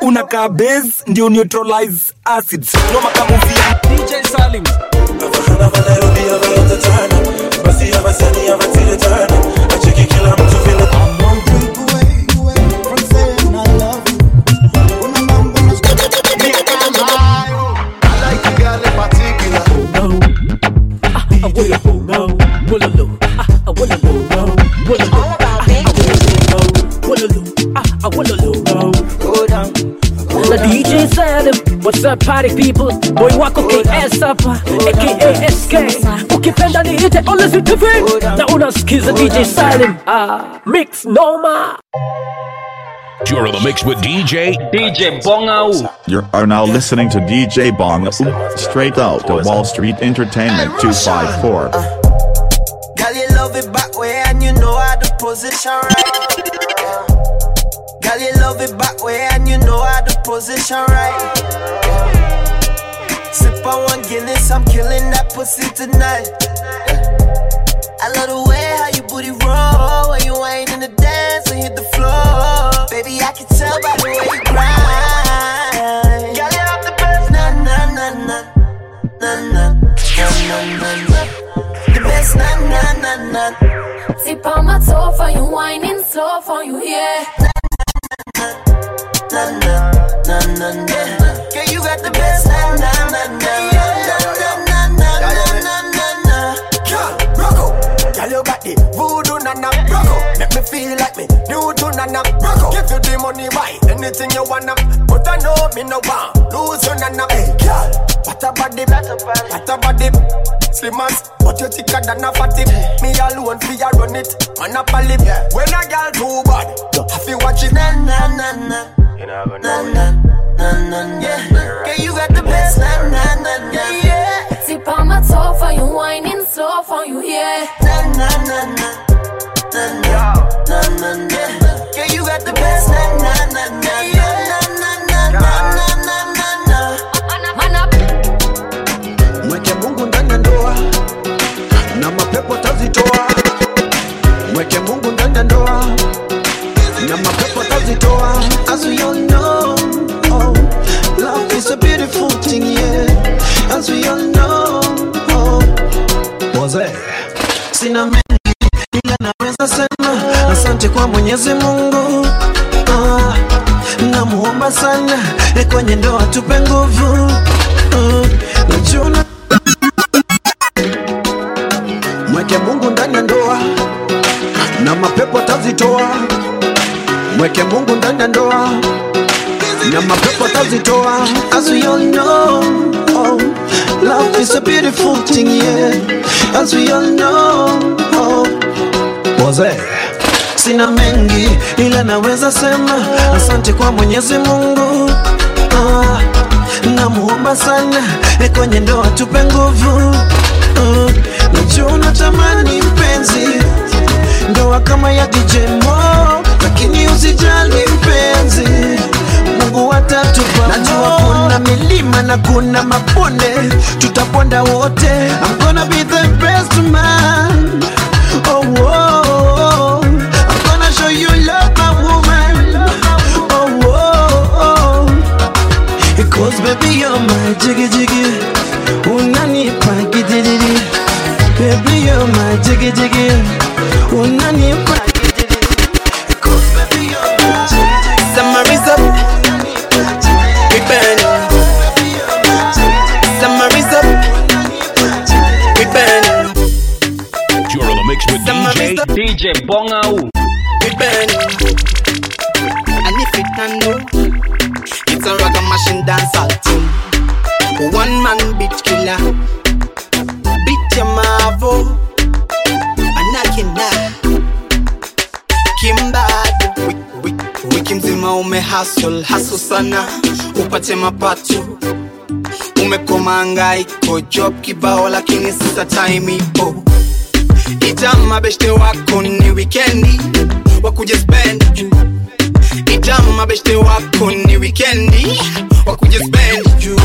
unakaa base ndio neutralize acids. Noma kama DJ Salim. Nafahana basi ya Vasani ya Vatina kila mtu vile Na DJ Salim, what's up party people? Boy wako KS hapa, aka SK. Ukipenda niite always with TV. Na unasikiza DJ Salim. Ah, mix noma. You're in the mix with DJ DJ Bongau You are now listening to DJ Bong straight out of Wall Street Entertainment 254. Girl, you love it back way and you know how to position right. Girl, you love it back way and you know how to position right. Sip on one Guinness, I'm killing that pussy tonight. I love the way how you booty roll when you ain't in the dance and hit the floor. Baby, I can tell by the way you grind. Girl, you have the best, na na na na na na na na. The best, na na na na. Tip on my toe for you, whining slow for you, yeah. Na na na. Girl, you got the best na na na na na na na na na na na. Rocco, girl you got the voodoo Rocco, make me feel like me new to nana Rocco, give you the money buy anything you wanna But I know me no want lose you nana Hey girl, what a body, what a body Slim as, but you thicker than a fatty Me alone fi a run it, man a lip When a girl too bad, you have to watch it Na na na na. Na na sina mengi ila naweza sema asante kwa Mwenyezi Mungu. Ah, namuomba sana e, kwenye ndoa tupe nguvu. Ah, mweke Mungu ndani ya ndoa na mapepo tazitoa. Mweke Mungu ndani ya ndoa na mapepo tazitoa. As we all know, oh, love is a beautiful thing, yeah. As we all know, oh, Wazee sina mengi ila naweza sema asante kwa Mwenyezi Mungu. Ah, namuomba sana kwenye ndoa tupe nguvu. Ah, najua unatamani mpenzi ndoa kama ya DJ Mo, lakini usijali mpenzi, Mungu atatupa. Najua kuna milima na kuna mabonde, tutaponda wote. I'm gonna be best man. Oh, oh. I'm gonna show you love, my woman. Oh, oh, oh. Baby you're my jiggy jiggy Unanipa gidididi Baby you're my jiggy jiggy Unanipa DJ Bonga ou. And if it can know, it's a rock and machine dancehall team. One man beat killer, beat your marvel. Anakina, can wiki mzima ume hustle, hustle sana. Upate mapato umekomanga iko job kibao lakini sasa time ipo itama beshte wako ni wikendi wakuje spend. Itama beshte wako ni wikendi wakuje spend. Juu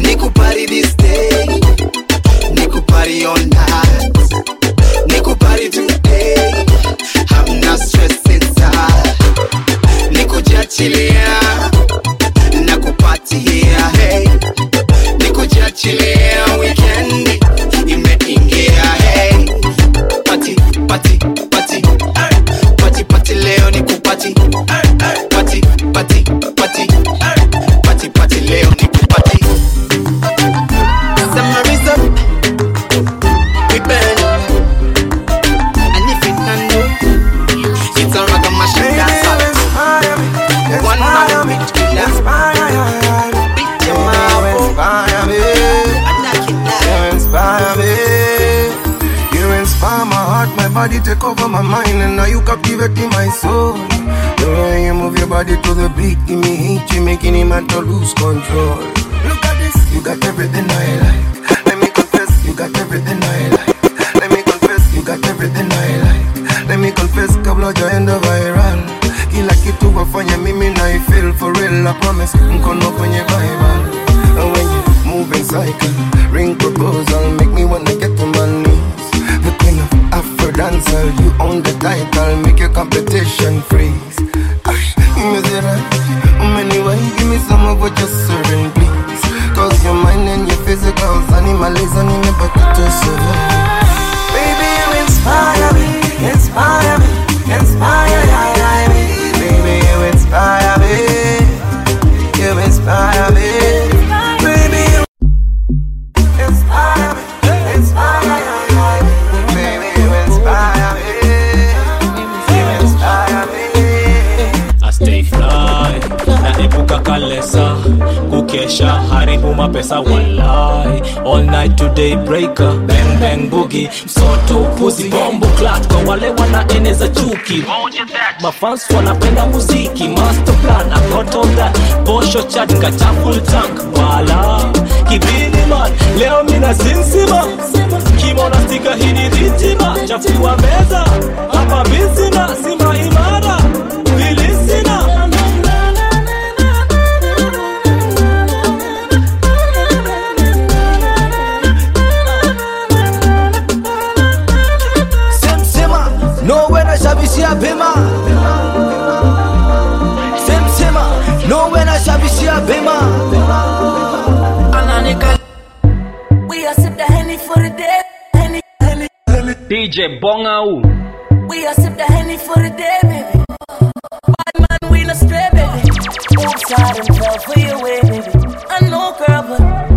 nikupari this day. Nikupari on night nikupari today. Hamna stress inside. Nikuachilia take over my mind, and now you captivating my soul. The way you move your body to the beat, give me heat, you making him man to lose control. Look at this, you got everything I like. Let me confess, you got everything I like. Let me confess, you got everything I like. Let me confess, kabla jaenda viral. Kila kitu wafanya mimi feel for real, I promise. Mkono kwenye Bible. And when you move in cycle, ring proposal, make me wanna get dancer, you own the title, make your competition freeze. Is it right? Anyway, give me some of what you're serving, please. Cause your mind and your physicals, animalism, in your bucket to survive. Baby, you inspire me, inspire haribu mapesa walai all night today breaker. Bang bang boogie. Msoto upuzi bombo clat kwa wale wanaeneza chuki. Mafans wanapenda muziki. Master plan I got all that. Bosho chat kacha full tank. Wala. Kibini man. Leo mina zinsima kimona stika hini ritima chafua meza. Hapa bizina sima imara I shabishia bema. Semsema, ah. no when I shabishia bema. Ananika. We are sip the henny for the day. Henny, henny, henny. DJ Bongau. We are sip the henny for the day, baby. Bad man, we no stray, baby. Oops, I done fell for your way, baby. I know, girl, but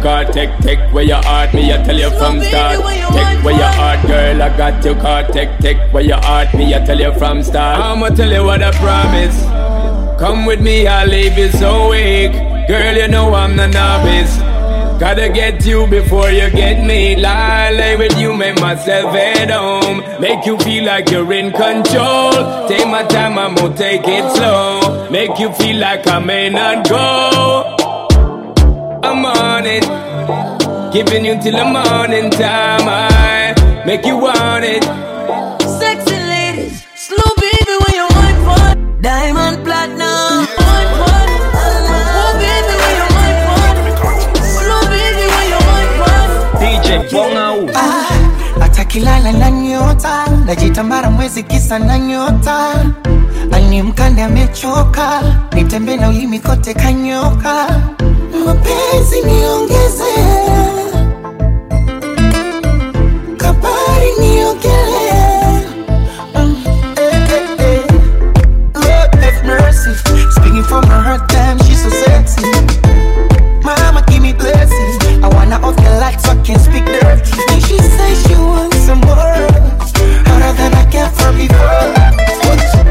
your. Take, take where your heart, me, I tell you from start. Take where your heart, girl, I got your car. Take, take where your heart, me, I tell you from start. I'ma tell you what I promise. Come with me, I'll leave you so weak. Girl, you know I'm the novice. Gotta get you before you get me. Lie, lay with you, make myself at home. Make you feel like you're in control. Take my time, I'm gonna take it slow. Make you feel like I may not go. I'm on it. Giving you till the morning time. I make you want it. Sexy ladies, slow baby when you want for. Diamond platinum. Hata kilala na nyota najitambara mwezi kisa na nyota ani mkande amechoka nitembe na ulimi kote kanyoka mapenzi niongeze kabari niogele Mm, eh, eh, eh. Lord have mercy speaking from her heart damn she's so sexy Mama, give me blessing. I wanna off the lights so I can speak dirty. And she says she wants some more. Harder than I can for before.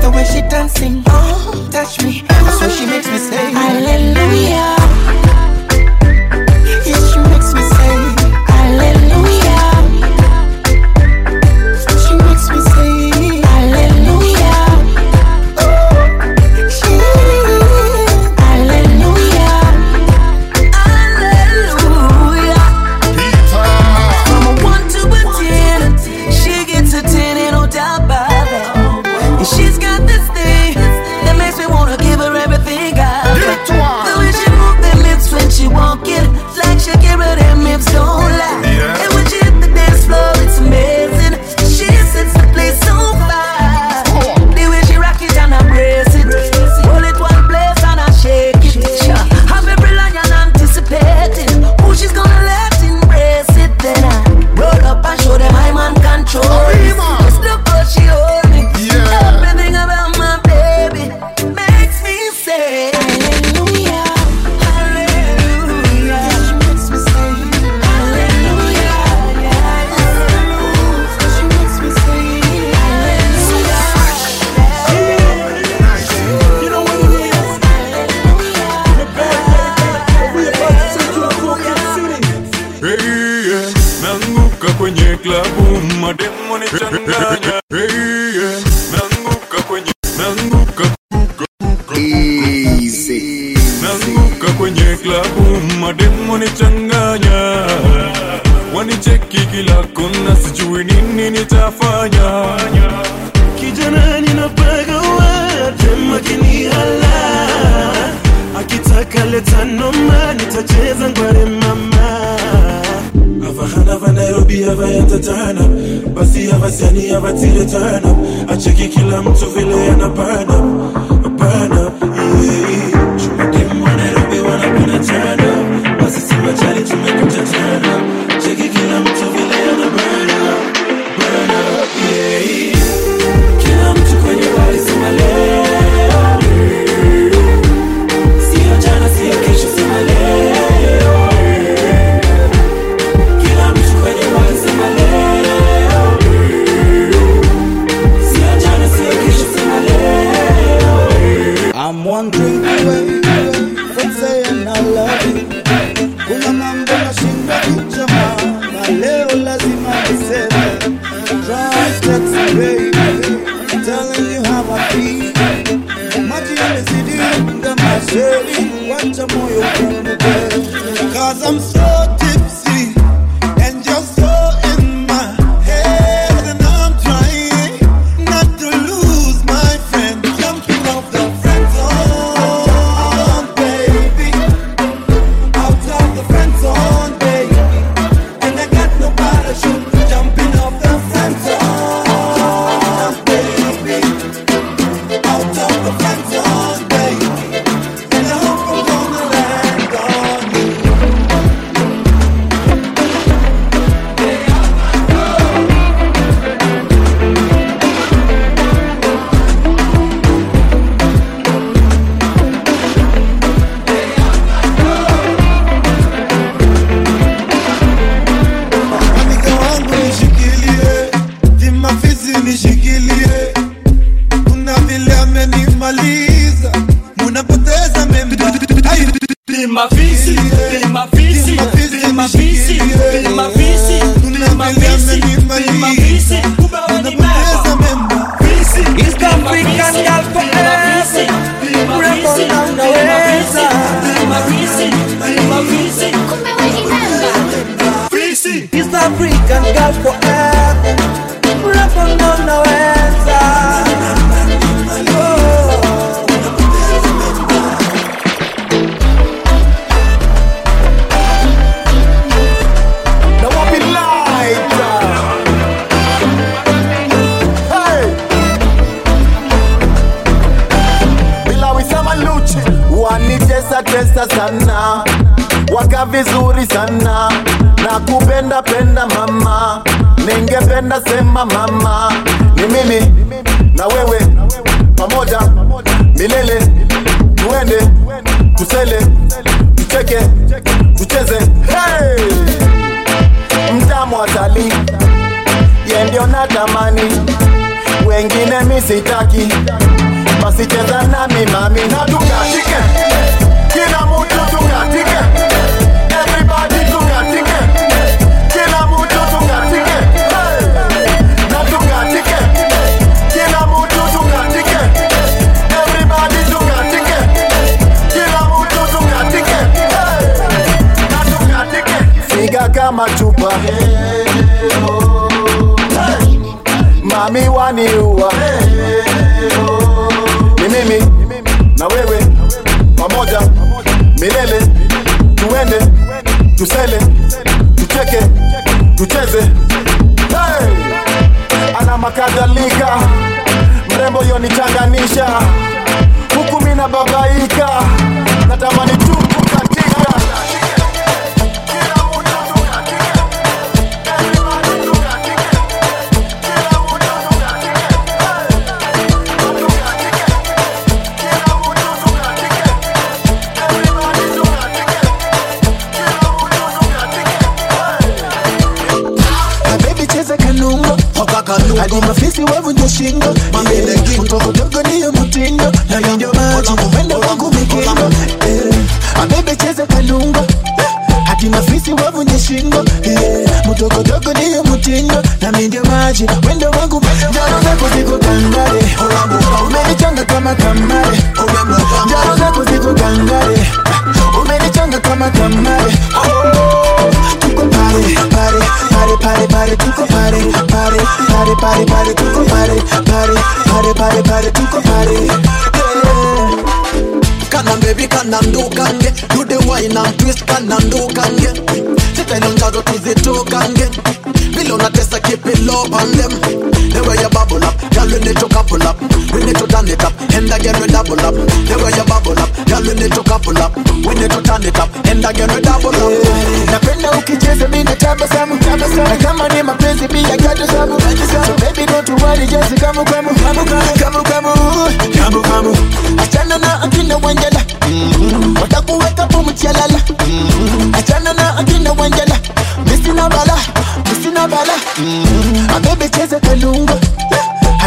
The way she dancing, I'm one drink away from saying I love you. Kuna mambo nashindwa kuchama na leo lazima niseme. Drive taxi baby, telling you how I feel. Maji yanazidi kama sheri, wacha moyo wangu. Cause I'm strong. Ningependa sema mama ni mimi na wewe pamoja milele tuende tusele tucheke tucheze. Hey! mtamu atali ye ndio natamani. Wengine misitaki basi cheza nami mami na tukatike kama chupa. Mami waniua. Ni mimi na wewe pamoja. Milele tuende tusele tucheke tucheze. Hey! Alama kadhalika mrembo yonichanganisha huku mina babaika hadi mafisi wavunja shingo mtoto dogo niyo mutindo na ndio maji upendo wangu mikingo Eh, ah, baby cheza kanumba hadi mafisi wavunja shingo Yeah, mtoto dogo niyo mutindo na ndio maji wendo wangu njaro zako ziko kangare umenichanga kama kamare njaro zako ziko kangare umenichanga kama kamare Oh, tuko pare pare pare pare pare tuko pare pare pare pare pare tuko pare pare pare pare pare tuko pare yeah. kana baby kana ndukange do the wine and twist kana ndukange sitaino njazo tuzitukange vile unatesa keep it low on them the way you bubble up girl we need to couple up we need to turn it up and again we double up the way you bubble up girl we need to couple up again we double up. Napenda ukicheza mina tabasamu na kama ni mapenzi pia katasamu so baby don't worry just kamu kamu kamu kamu kamu kamu achana na akina wanjala watakuweka pumchalala achana na akina wanjala misina bala misina bala. Abebe cheza kalungo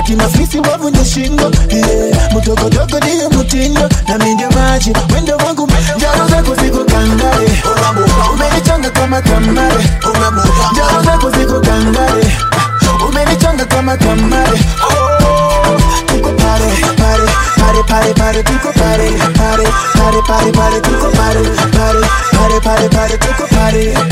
hadi mafisi wavunje shingo yeah. mdogodogo niyo mutindo na mindio maji wendo wangu njaro zako ziko kangare umenichanga kama kamare njaro zako ziko kangare umenichanga kama kamare Oh, tuko pare pare pare pare pare tuko pare pare pare pare pare tuko pare pare pare pare pare tuko pare yeah.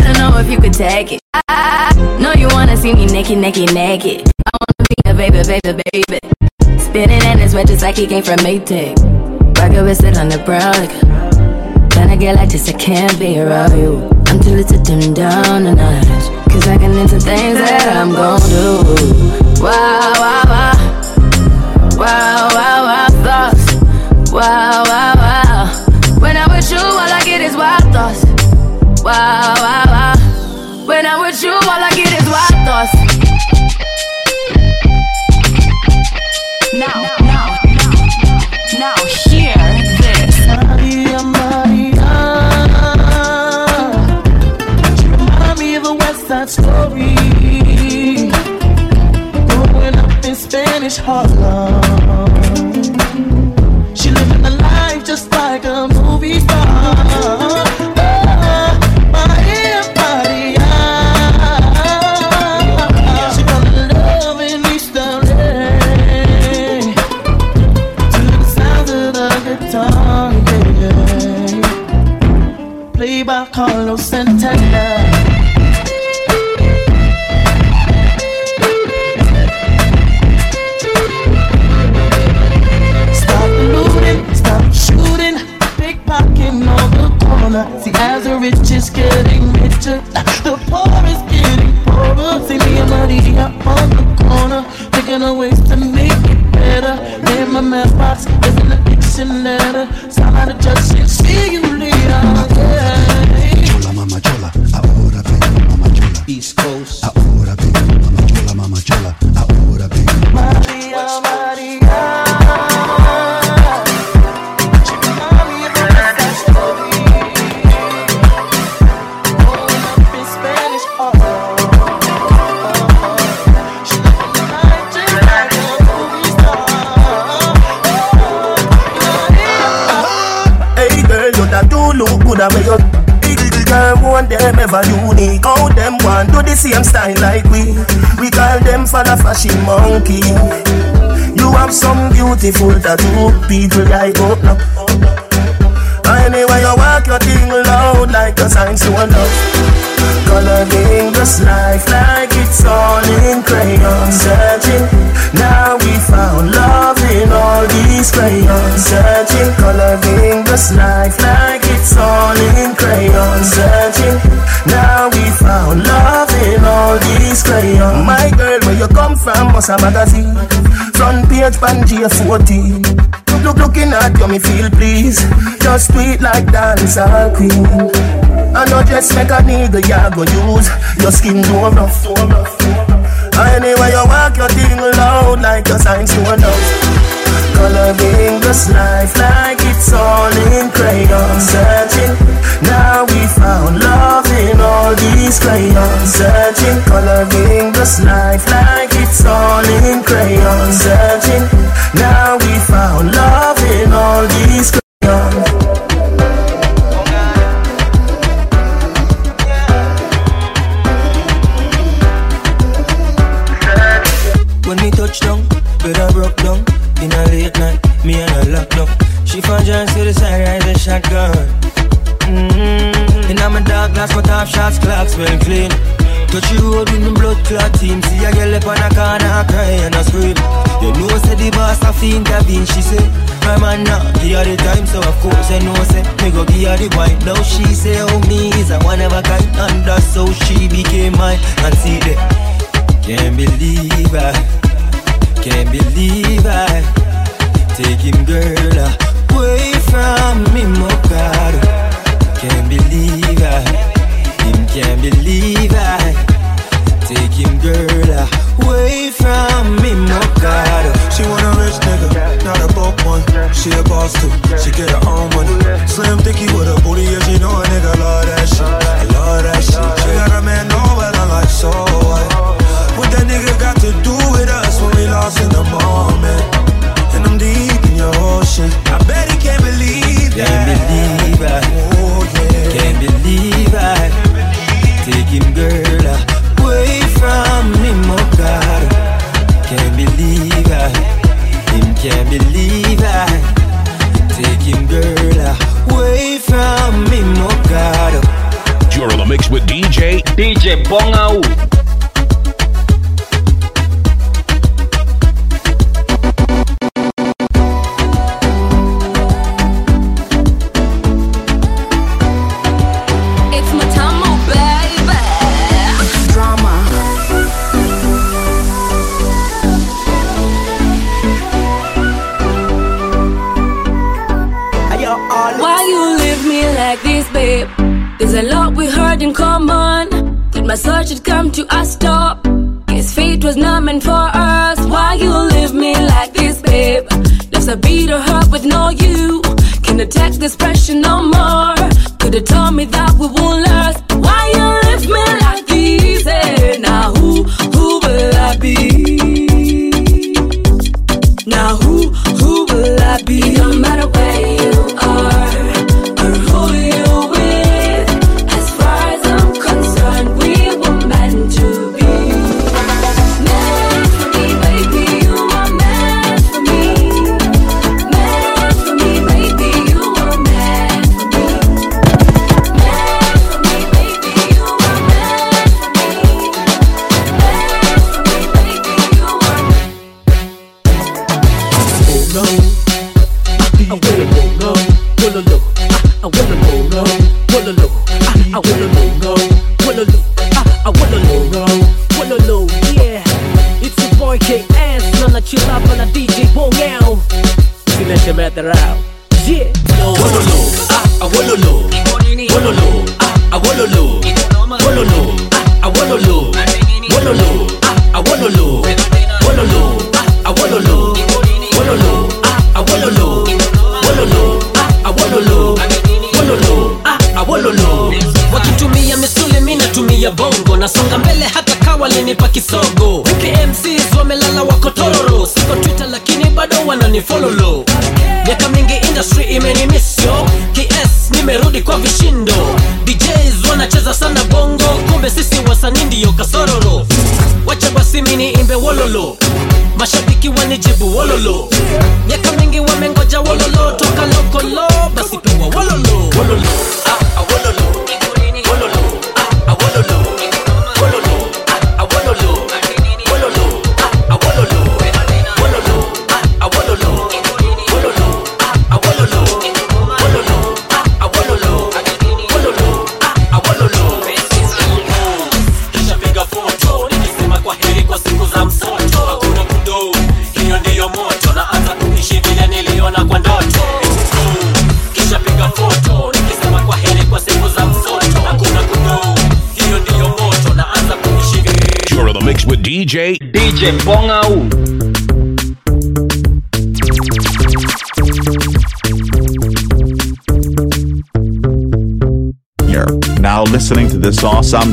Don't know if you could take it. I, I, I know you wanna see me naked, naked, naked. I wanna be a baby, baby, baby. Spinning in his wet just like came from Maytag. Rocket with it on the brown. Like, when I get like this, I can't be around you. I'm too dim down a notch. Cause I can into things that I'm gon' do. Wow, wow, wow. Beautiful tattoo, people like oh no. Anyway, you walk your thing loud like a sign to a love. Coloring this life like it's all in crayon Searching, now we found love in all these crayons Searching, coloring this life like it's all in crayon Searching, now we found love in all these crayons. My girl, where you come from, must a magazine Front page, Pangea 14 Look, looking at you, me feel please Just tweet like dancer queen. I know just make a nigga ya go use. Your skin do rough Anyway you walk your thing loud Like a sign to a love Coloring this life like it's all in crayon Searching, now we found love in all these crayons Searching, coloring this life like it's all in crayon Searching, found love in all these crayons When me touch down, bed I broke down In a late night, me and her locked up. She found just to the side, rise a shotgun. Mm-hmm. In my dark glass, my top shots, clocks well clean Touch you road with me blood clot team See a girl up on a corner, cry and I scream. You know say the boss have to intervene, she say My man now, give her the time, so of course I know say Me go give her the wine. Now she say, oh me is a one of a kind. And that's how she became mine. And see that can't believe I, can't believe I Take him girl away from me, my God. Can't believe I, him can't believe I Take him girl away from me, my God She want a rich nigga, not a broke one. She a boss too, she get her own money. Slim thicky with a booty, yeah, she know a nigga love that shit. I love that shit. She got a man, no, but I'm like, so what? What that nigga got to do with us when we lost in the moment? And I'm deep in your ocean. I bet he can't believe that. can't believe that. can't believe I taking girl away from me, God. You're on the mix with DJ DJ Bongau. There's a lot we heard in common. That my search had come to a stop. Guess fate was not meant for us. Why you leave me like this, babe? Love's a bitter hurt with no you. Can take this pressure no more? Could have told me that we won't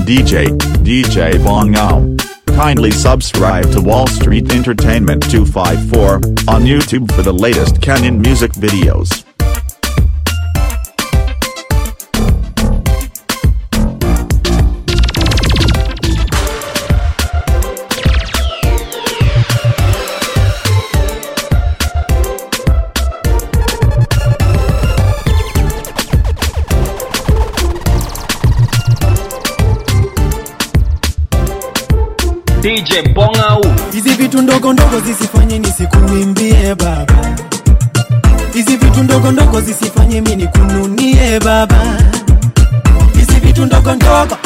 DJ, DJ Bongao. Kindly subscribe to Wall Street Entertainment 254 on YouTube for the latest Kenyan music videos. DJ u. Hizi vitu ndogo ndogo zisifanye nisikuimbie baba. Hizi vitu ndogo ndogo zisifanye mi nikununie baba. Hizi vitu ndogo ndogo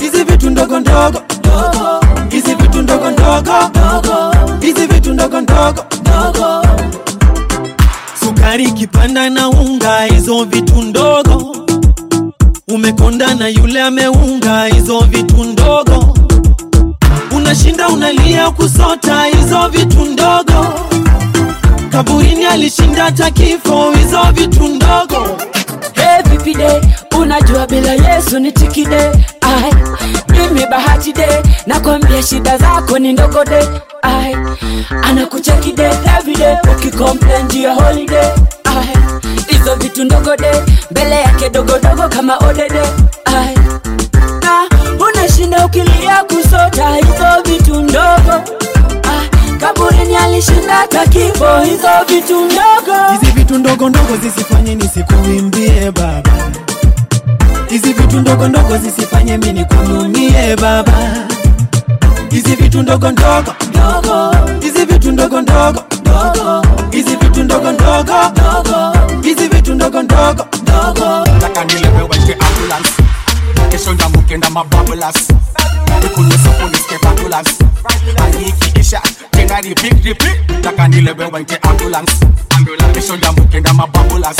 hizi vitu ndogo ndogo hizi vitu ndogo ndogo hizi vitu ndogo ndogo sukari kipanda na unga hizo vitu ndogo. Umekonda na yule ameunga hizo vitu ndogo unashinda unalia kusota hizo vitu ndogo. Kaburini alishinda hata kifo hizo vitu ndogo. Hey, vipi de? Unajua bila yesu ni tikide ai mimi bahati de. Nakwambia shida zako ni ndogo de. Ai anakucheki de. Everyday ukicomplain juu ya holiday. Ai hizo vitu ndogo de. Mbele yake dogodogo kama odede. Ai unashinda ukilia kusota hizo vitu ndogo? Ai kaburini alishinda hata kifo hizo vitu ndogo. Hizi vitu ndogo ndogo zisifanye nisikuimbie baba. Hizi vitu ndogo ndogo zisifanye mi nikununie baba. Hizi vitu ndogo ndogo ndogo. Hizi vitu ndogo ndogo ndogo. Hizi vitu ndogo ndogo ndogo. Hizi vitu ndogo ndogo nilewe wete ambulance kesho ndamukenda mababulas nikunywe supu nisikie fabulous hali ikiisha tena repeat repeat. Nataka nilewe wete ambulance. Kesho ndamukenda mababulas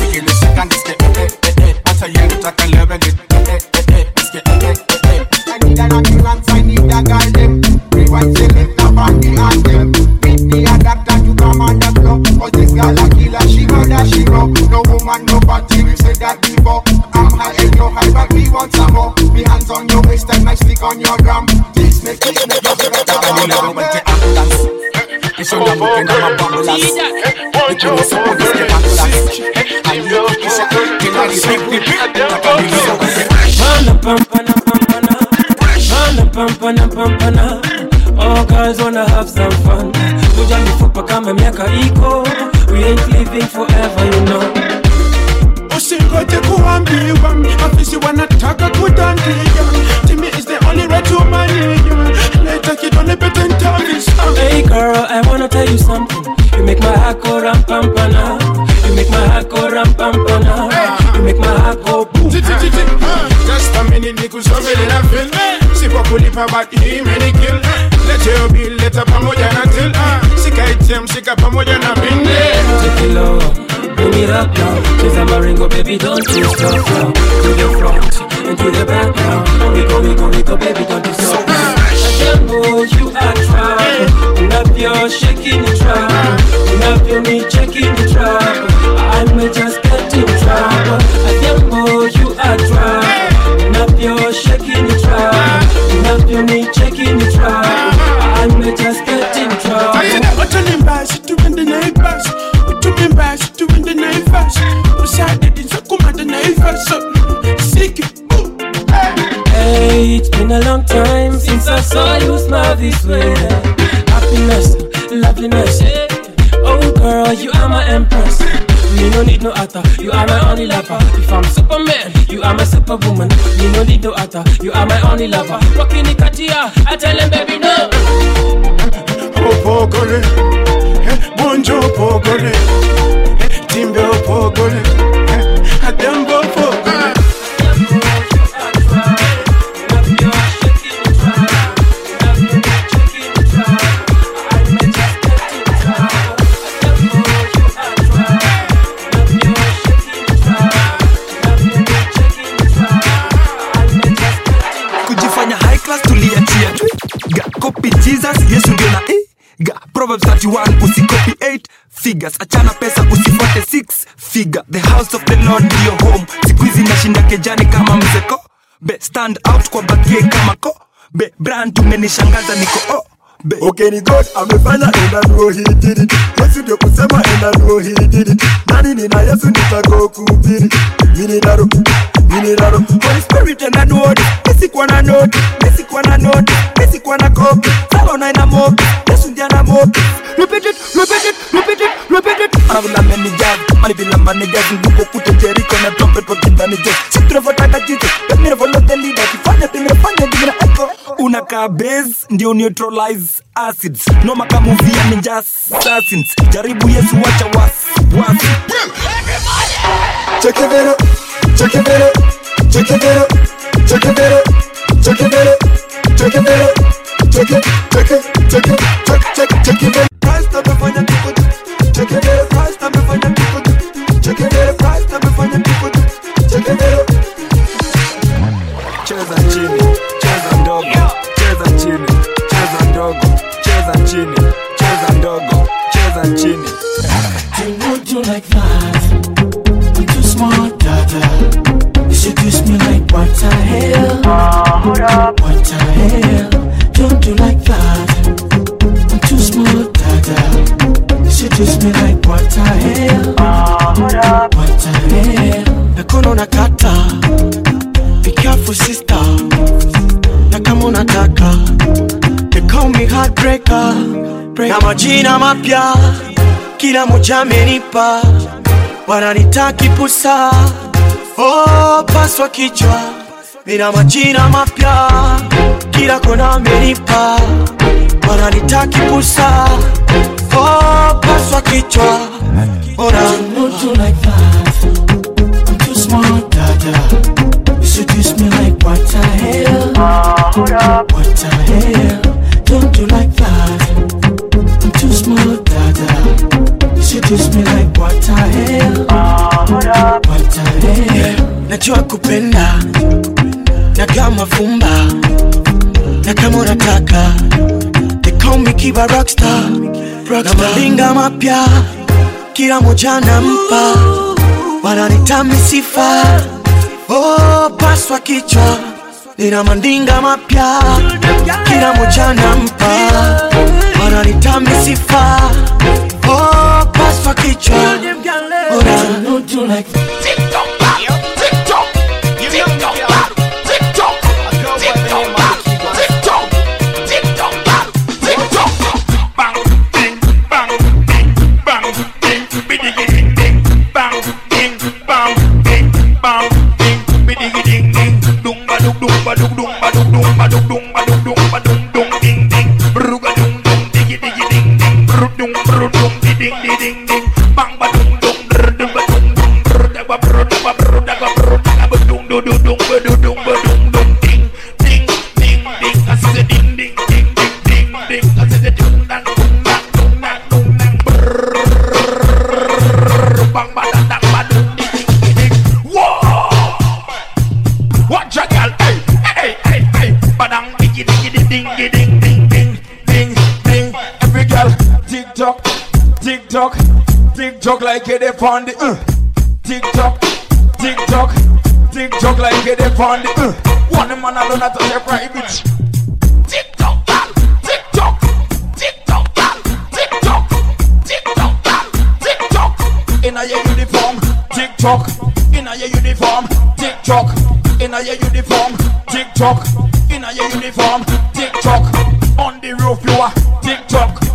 nikinishika nisikie eh eh eh hata yeye nataka nilewe ni eh eh eh nisikie eh eh eh I need an ambulance, I need a girl them. Rewind select up on the anthem Meet me a doctor to come on the floor Cause this girl a killer, she murder, she raw No woman, no party, we say that and my stick on your drum This make, this make, you feel like a bomb ambulance Ishonda mukenda mababulas Nikunywe supu nisikie fabulous Hali ikiisha tena repeat repeat nataka nilewe wete Pana pampana pampana Pana pampana pampana All guys wanna have some fun. Kuja mifupa kama miaka iko We ain't living forever you know. Oh, Usingoje kuambiwa afisi wanataka kudandia timi is the only way to mania leta kidole pete ntavisha Hey girl, I wanna tell you something. You make my heart go ram pam pana You make my heart go ram pam pana You make my heart go boom just a minute nikusovele na fil sipo kulipa but hii imenikill lete yo bill leta pamoja na till. Shika item shika pamoja na binde Take it low, bring it up now Cheza maringo baby don't you stop now To the front and to the back now We go, we go, we go baby don't stop now Ajambo, you are trouble Up your shaking the trouble Up your me checking the trouble I may just get in trouble Ajambo, you are trouble Up your shaking the trouble Up your me checking the trouble I may just get in trouble utulimbashi tuende naivasi utulimbashi tuende naivasi siki Hey, it's been a long time since I saw you smile this way. Happiness, loveliness. Oh, girl, you are my empress. Me no need no other, you are my only lover. If I'm Superman, you are my superwoman. Me no need no other, you are my only lover. Walking in Katia, I tell him, baby, no. Oh, opogole eh, bunjo opogole eh, timbe oh, opogole figures. Achana pesa usifuate six figure. The house of the lord ndio home. Siku hizi nashinda kejani kama mzeko be stand out kwa bakie kama ko. Be brand tumenishangaza niko oh Okay, ni God amefanya and I know he did it. Yesu ndio kusema and I know he did it. Nani nina Yesu nitago kuhubiri. Mimi naro, mimi naro. Holy Spirit and I know it. Mesi kwa na note, mesi kwa na note, mesi kwa na copy. Salo na ina mopi, Yesu ndiye ana. Repeat it, repeat it, repeat it, repeat it. Anavula meni jazz, mani bila mani jazz. Nguko kute Jericho na trumpet wakita ni jazz. Sitro fotaka jitu, yamire follow Unakaa base, ndio neutralize acids. Noma kama movie ya ninja assassins. Jaribu Yesu wacha wasi, wasi. Check it out, check it out, check it out, check it out, check it out, check it out, check it, check it, check it, check, check, check it out. Christ amefanya kitu. Check it out, Christ amefanya kitu tu. check it out, hell? na kata, Be careful sister. Na kama unataka. They call me heartbreaker. Na majina mapya. Kila moja amenipa. Wananitaki pusa oh, paswa kichwa. Nina majina mapya. Kila kona amenipa. Wananitaki pusa oh, paswa kichwa. Ona do like. Dada. You seduce me like what the hell? What the hell? Don't do like that. I'm too smart, dada. You seduce me like what the hell? What the hell? najua kupenda na kama fumba na kama unataka they call me kiba rockstar na malinga mapya kila moja nampa wananitami sifa oh, paswa kichwa nina mandinga mapya. Kila moja nampa wananitami sifa. Oh, paswa kichwa Ona. Don't do like that. Watch tick tock, tick tock, tick tock like it up on the, uh. Tick tock, tick tock, tick tock like it up on the, uh. One man alone at the private. Tick tock, tick tock, tick tock, tick tock, tick tock, tick tock. Inna your uniform, tick tock. Inna your uniform, tick tock. Inna your uniform, tick tock. Inna your uniform, tick tock. On the roof you are, tick tock.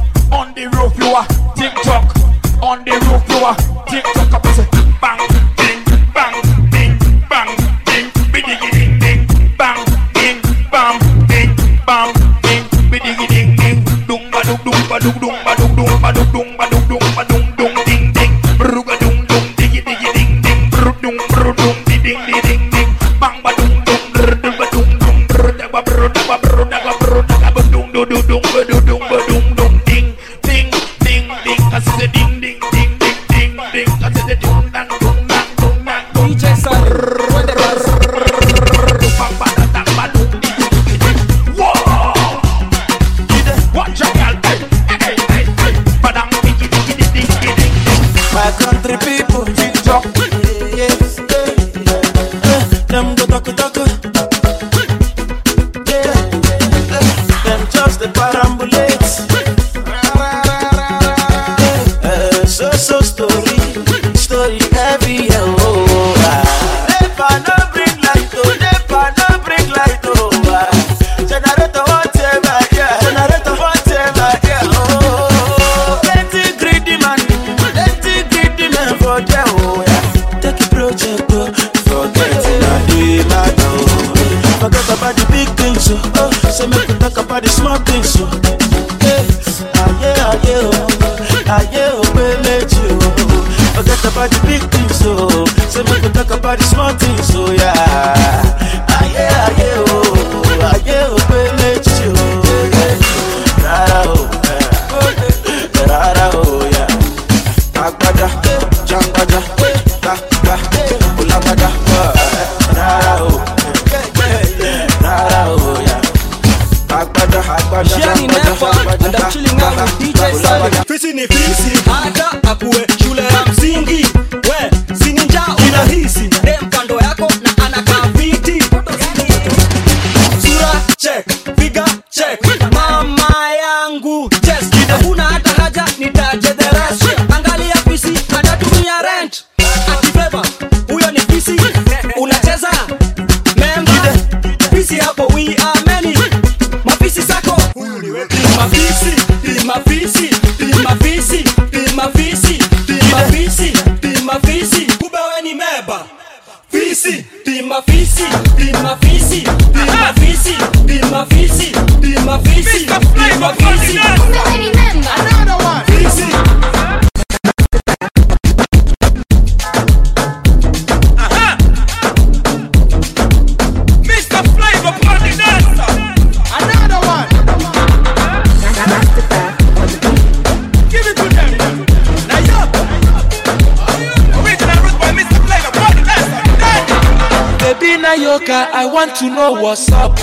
loca, I want to know what's up.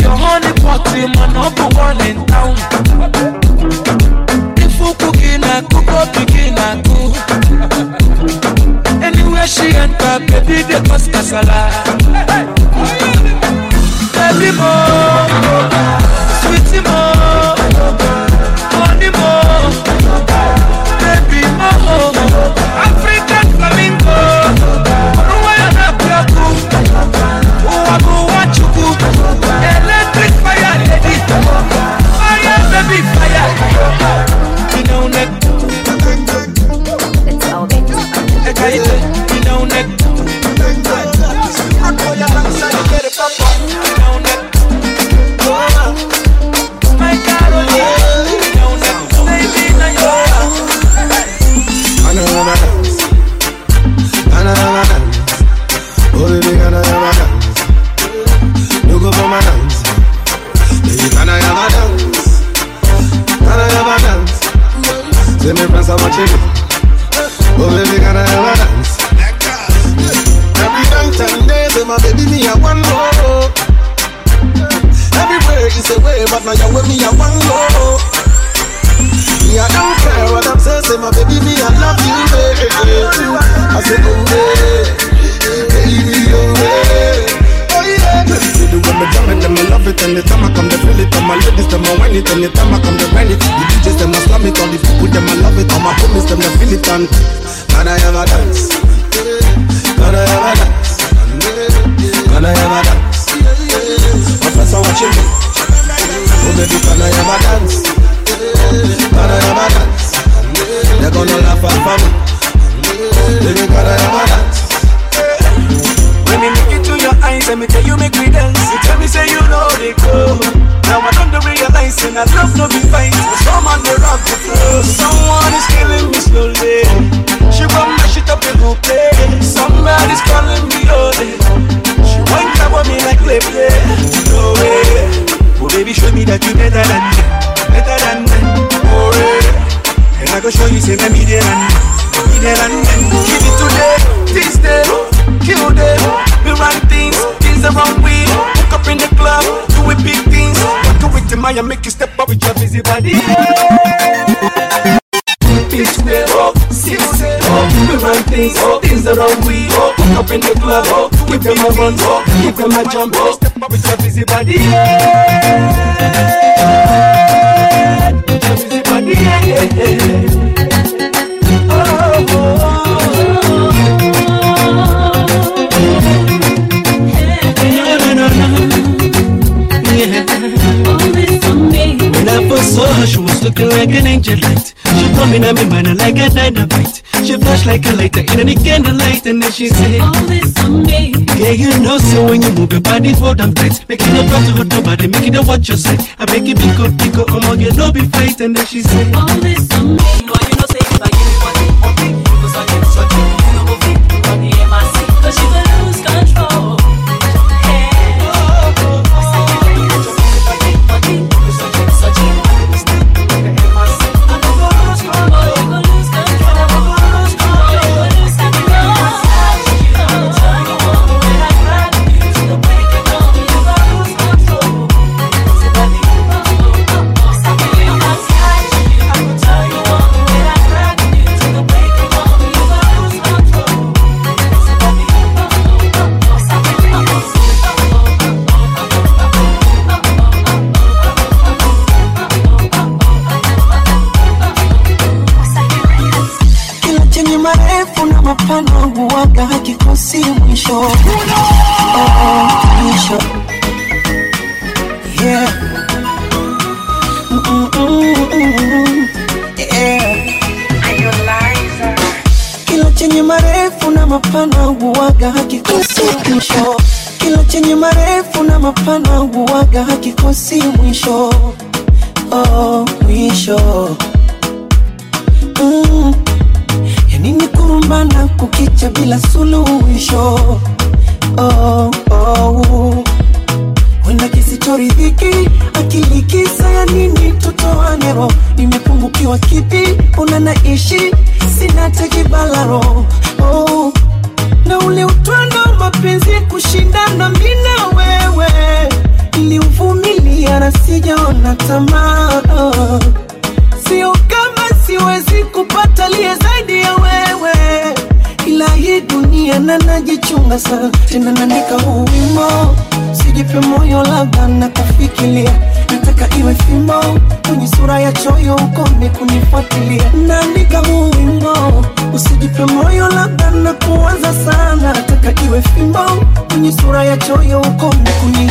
Your honey pot is my number one in town. If you cooking, I cook up, begin, I cook. Anywhere she enter, baby, they cause casala. Baby boy. front. Oh. Give them a jump. Oh. Step up with your busy body. Yeah. Your busy body. Yeah. Oh. When I first saw her, she was looking like an angel light. She coming at me, man, like a dynamite. Got your flashlight can later in any candlelight and then she said All this to me. Yeah, you know, so when you move your body for them tights Make it a battle with nobody, make it a watch your sight. I make it big up, big up, I'm all you know be fight And then she said All this to me. si mwisho, oh, mwisho mm. Yani kurumbana kukicha bila suluhisho oh, oh. Wenda kisichoridhiki akili kisa ya nini. Nimepungukiwa kipi? unanaishi naishi sina sana tena naandika huu wimo sijipe moyo labda na kufikilia nataka iwe fimbo. Kwenye sura ya choyo ukome kunifuatilia. Naandika huu wimbo usijipe moyo labda na kuanza sana nataka iwe fimbo. Kwenye sura ya choyo ukome kuni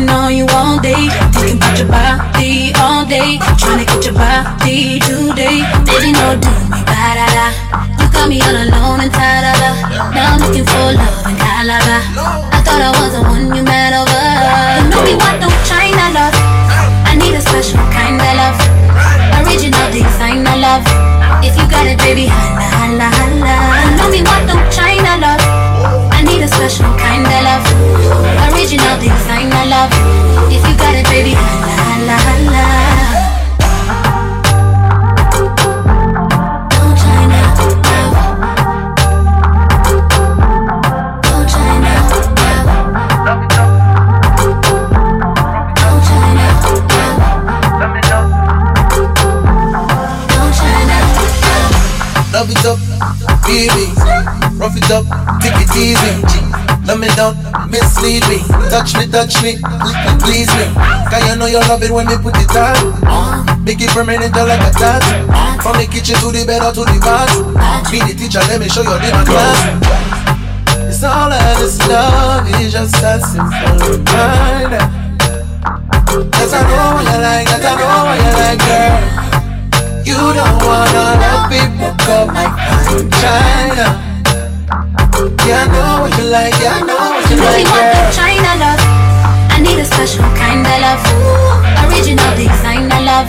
Been on you all day. Thinking about your body all day. Trying to get your body today. Baby, no, do me ba da da. You got me all alone and tired of her. Now I'm looking for love in Calabar. I thought I was the one you met over. You know me, what don't China love? I need a special kind of love. Original designer love. If you got it, baby, holla, holla, holla. Know me, what don't China love? I need a special it up, take it easy. Love me down, mislead me. Touch me, touch me, please me. Cause you know you love it when me put it on. Make it permanent just like a tattoo. From the kitchen to the bed or to the bathroom. Be the teacher, let me show you the class. It's all of this love, it's just a simple reminder. Cause I know what you like, cause I know what you like, girl. You don't wanna let people come like fine China. Yeah, I know what you like, yeah, I know what you You know me want girl. China love. I need a special kind of love. Original designer love.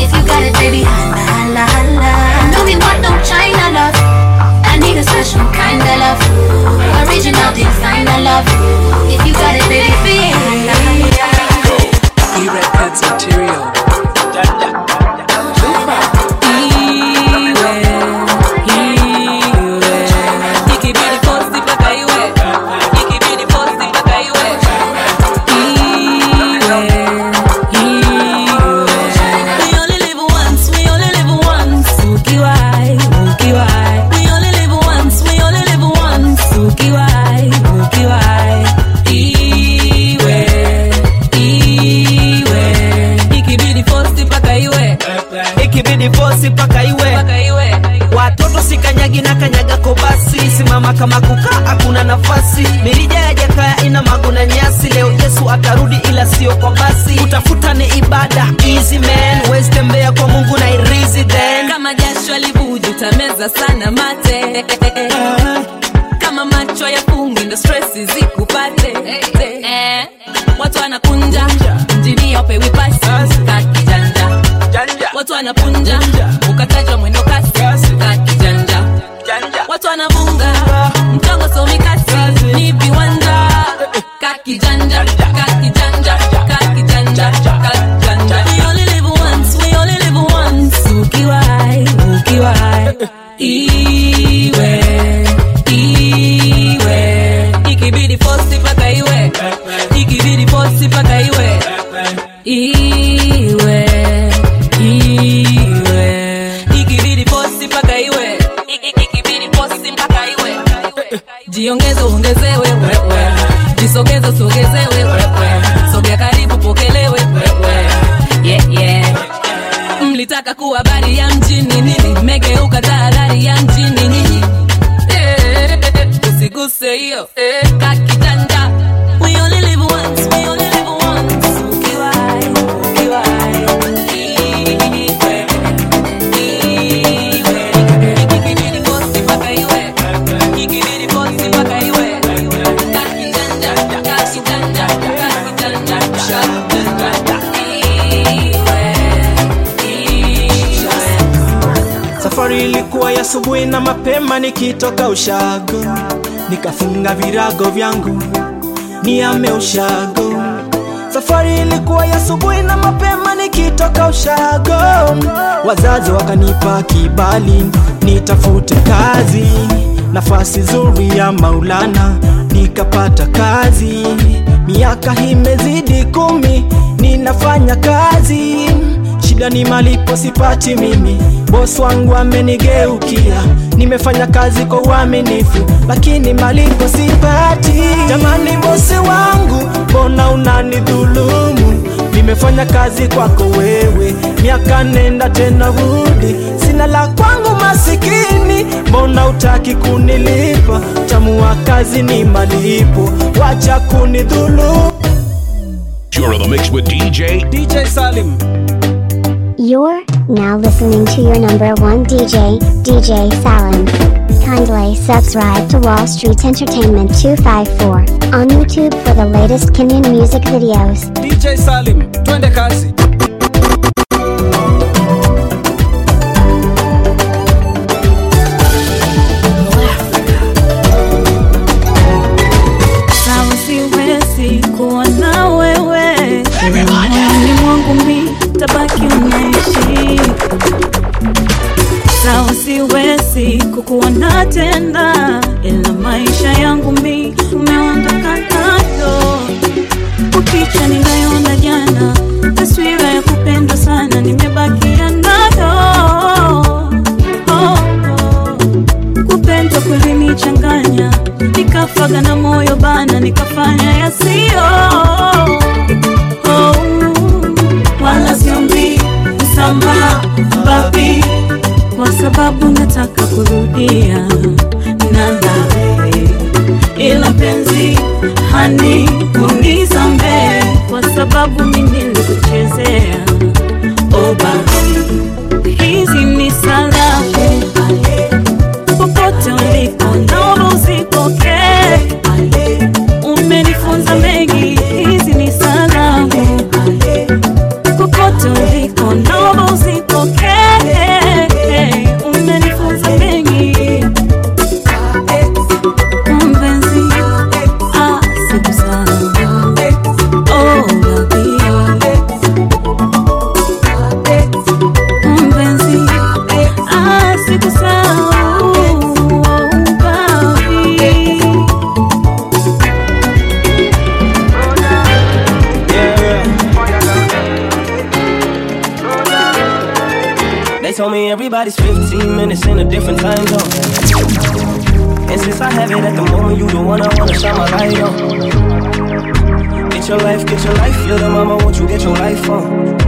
If you got it, baby, holla, holla, holla. You know me want no China love. I need a special kind of love. Original designer love. If you got it, baby, holla, holla. E-Records material. Nikafunga virago vyangu niame ushago. Safari ilikuwa ya asubuhi na mapema nikitoka ushago. Wazazi wakanipa kibali nitafute kazi. Nafasi nzuri ya maulana nikapata kazi. Miaka imezidi kumi ninafanya kazi. Shida ni malipo sipati mimi. Bos wangu amenigeukia nimefanya kazi kwa uaminifu lakini malipo sipati. Jamani bosi wangu mbona unanidhulumu? Nimefanya kazi kwako wewe miaka nenda tena rudi. Sina la kwangu masikini mbona utaki kunilipa? Tamu wa kazi ni malipo wacha kunidhulumu. You're on the mix with DJ DJ Salim. You're now listening to your number one DJ, DJ Salim. Kindly subscribe to Wall Street Entertainment 254 on YouTube for the latest Kenyan music videos. DJ Salim, twende kazi. Siwezi kukuona tena? Ila maisha yangu mi umeondoka nayo ukicha ninayoona jana taswira ya kupendwa sana nimebakia nayo oh, oh. kupendwa kulinichanganya nikafaga na moyo bana nikafanya yasiyo sababu nataka kurudia. Na nawe ila penzi hani unisambe kwa sababu mimi nilikuchezea oh hizi ni salamu Get your life, the mama, won't you get your life on?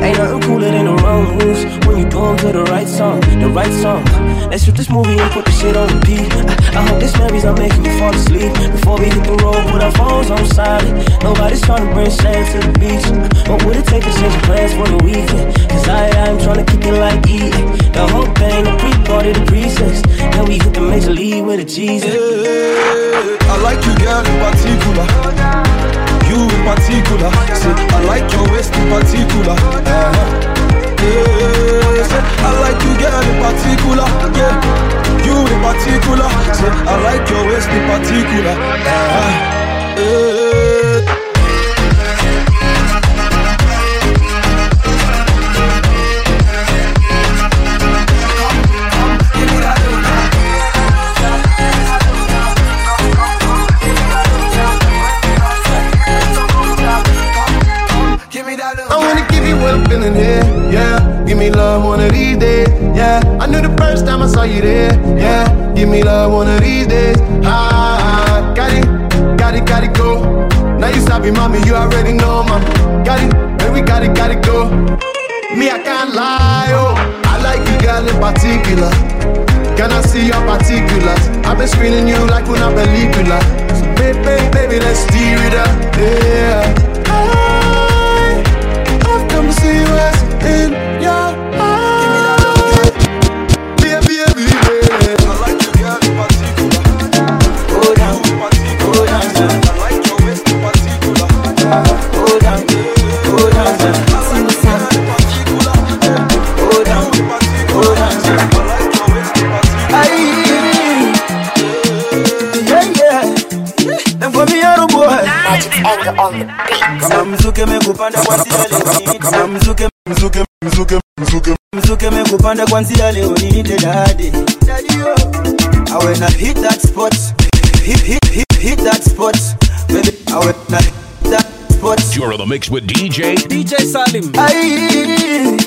Ain't nothing cooler than the wrong moves when you do 'em to the right song, the right song. Let's shoot this movie and put the shit on repeat. I, I hope this memories are making you fall asleep. Before we hit the road, put our phones on silent. Nobody's trying to bring shame to the beach. What would it take to change plans for the weekend? Cause I, I'm trying to kick it like eating. The whole thing, the pre-party, the pre-sex. Then we hit the major league with a Jesus. I like you, girl, in particular. You in particular. Say, I like your waist in particular. Uh-huh. Yeah, say, I like you, girl, in particular. Yeah, you in particular. Say, I like your waist in particular. Uh-huh. Yeah. Give me love one of these days. Yeah, I knew the first time I saw you there. Yeah, give me love one of these days. Ah, got it, got it, got it, go. Now you sabi, mommy, you already know, mom. Got it, baby, got it, got it, go. Me, I can't lie, oh. I like you, girl, in particular. Can I see your particulars? I've been screening you like una película. So, baby, baby, let's steer it up, yeah. Mzuke mekupanda kwanzia leo. Kama mzuke mzuke mzuke mzuke mzuke mekupanda kwanzia leo niite daddy. Daddy. I when I hit that spot. Hit hit hit hit that spot. Baby, I when I hit that spot. You're in the mix with DJ DJ Salim. Aye.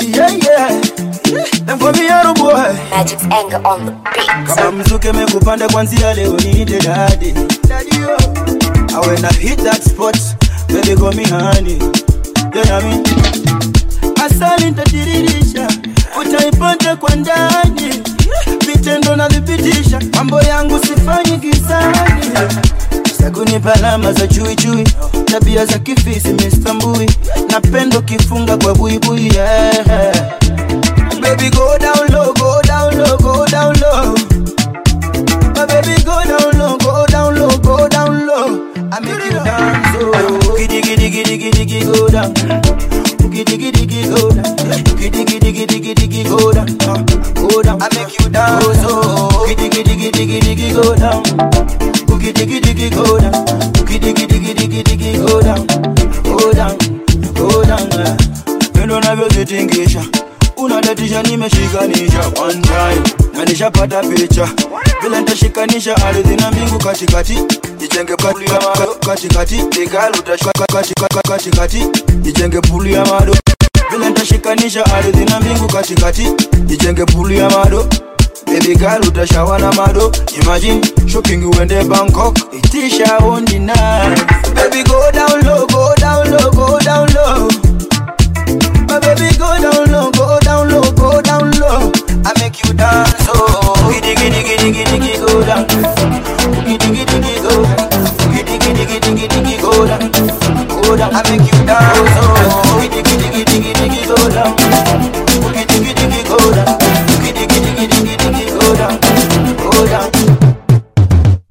Yeah, yeah. Them for me are boy. Magic's anger on the beat. Kama mzuke mekupanda kwanzia leo niite daddy. Daddy yo. I when I hit that spot. Baby call me honey. You know me? Asali nitadiririsha, utaipata kwa ndani, vitendo navipitisha mambo yangu sifanyi gizani. Saguni palama za chui chui, tabia za kifisi mistambui, napendo kifunga kwa buibui yeah. Baby go down low, go down low, go down low. Go. Giddy giddy giddy go down. Giddy giddy giddy giddy giddy go down. Go down. I make you oh. Giddy giddy giddy giddy giddy go down. Giddy giddy giddy go down. Giddy giddy giddy giddy giddy go down. Go down, go down. Pendo navyozitingisha unadatisha nimeshikanisha one time na nishapata picha vile nitashikanisha ardhi na mbingu katikati nijenge puli ya mado katikati puli ya mado vile ardhi na mbingu katikati nijenge puli ya mado Baby na mado uende Bangkok go down low, go down low, go down low baby go down low, go down low, go down low. I make you dance, oh. Giddy giddy giddy giddy go down. I make you dance, oh. Giddy giddy giddy giddy giddy go down. Giddy giddy giddy go down. Giddy giddy giddy giddy giddy go down. Go down.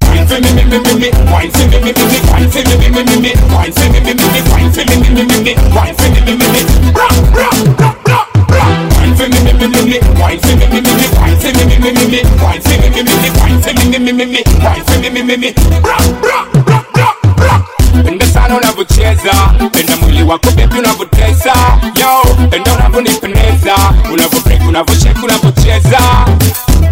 Wine for me, me, me, me, me. Wine for me, me, me, me. Wine for me, me, me, me, me. Wine for me, me, me, me. Wine for me, me, me, me, me. Wine for me, me, me, me. Rock, rock, rock, rock, rock. Wine for me, me, me, me, me. Wine for me, me, me, me. Wine for me, me, me, me. Wine for me, me, me, me. Wine for me, me, me, me. Wine for me, me, me, me. Rock, rock, unavyocheza, penda mwili wako bebi unavyotesa, yo, penda unavyonipendeza, unavyobreak, unavyoshake, unavyocheza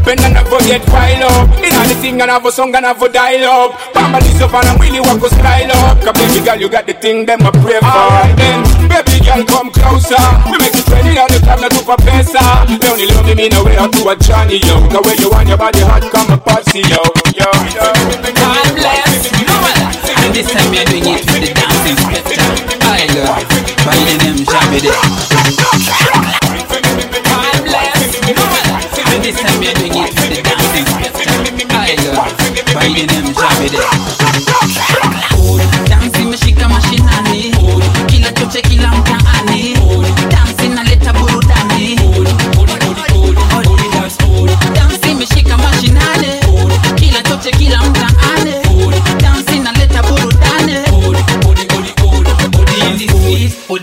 penda navyo get pile up in anything anavyosonga navyo dial up pambalizo pana mwili wako style up Ka baby girl you got the thing them I pray for then. Baby girl come closer. We make it on the club na tupa pesa. Leo ni leo mimi na wewe hatuachani yo. The way you want your body hot come party yo. Yo yo. I'm blessed. And this time you're doing it with the dancing scripture. I love by the Shabby I'm blessed, Noel. This time you're doing it Dancing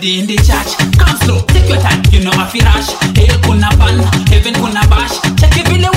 in the church. Come slow, take your time, you know afi rush Hell kuna ban, heaven kuna bash. Check if it vile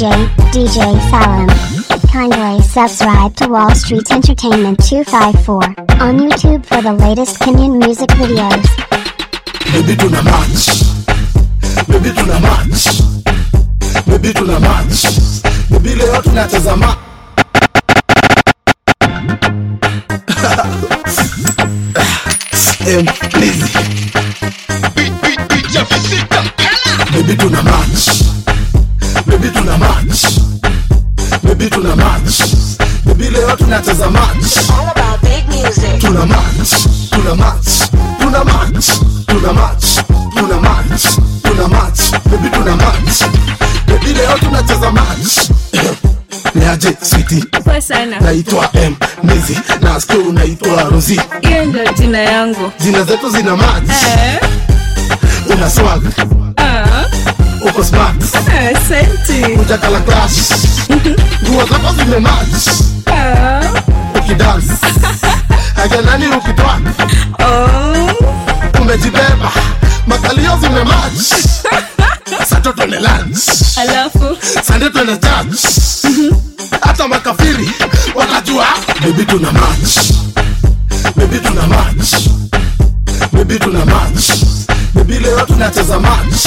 DJ, DJ Salem. Kindly subscribe to Wall Street Entertainment 254 on YouTube for the latest Kenyan music videos. Baby tuna match Baby tuna match Baby tuna match Baby leo tunatazama. Em, eh, please. Baby tuna match Baby tuna match. Baby tuna match. Baby leo tunacheza match. All about big music. tuna match tuna match tuna match tuna match tuna match tuna match. Baby tuna match. Baby leo tunacheza match. Niaje switi naitwa m. Nizi na sto naitwa Rozi, Hiyo ndio jina yangu. jina zetu zina match. Eh? una swag Ah. uko smart Eh, Asante. ujakala clash nguo zako zime match Ah. ukidance ajanani ukitwak umejibeba makalio zime match sato twende lunch Alafu sande twende church hata makafiri. Wanajua? Bebi tuna match. Bebi tuna match. Bebi tuna match. Bebi leo tunacheza match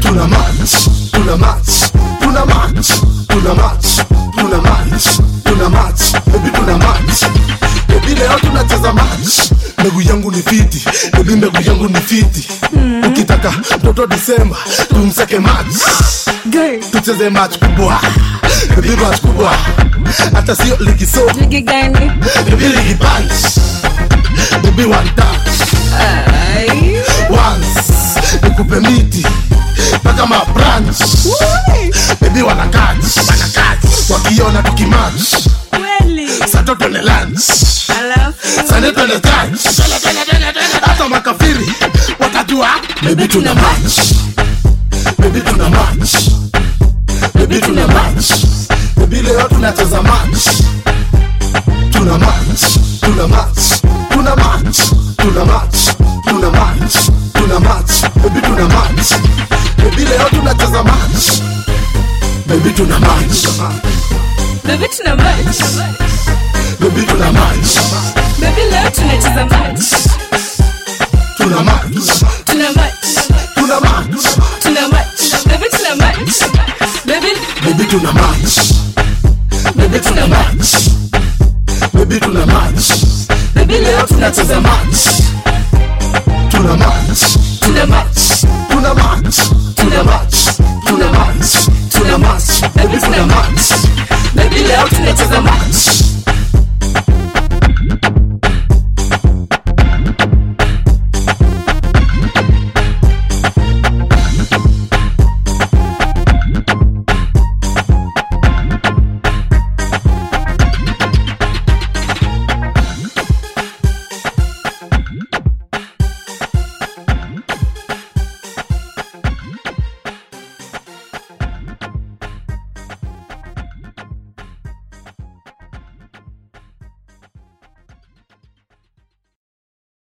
tuna match tuna mats, tuna match tuna mats, tuna match tuna mats, baby tuna match baby leo tunacheza match mbegu yangu ni fiti baby mbegu yangu ni fiti. Ukitaka mtoto disemba tumseke match tucheze match kubwa baby match kubwa. Hata sio ligi so ligi gani? baby ligi pants. Baby one touch. Once nikupe miti mpaka mabranch bebi wanakach wakiona tukimach sato twende lunch hata makafiri watajua. Bebi tuna match bebi tuna match bebi tuna match bebi leo tunacheza match tuna match tuna match tuna match tuna match tuna match tuna match bebi tuna bebi leo tunacheza match baby tuna match. Baby tuna match. baby tuna match. Baby leo tunacheza match. tuna match. Tuna match. tuna match. Tuna match. Baby tuna match. Baby. Baby tuna match. Baby tuna match. Baby tuna match. Baby leo tunacheza match. Tuna match. Tuna match. Tuna max, Tuna match, tuna match, tuna match, baby tuna match, baby leo the match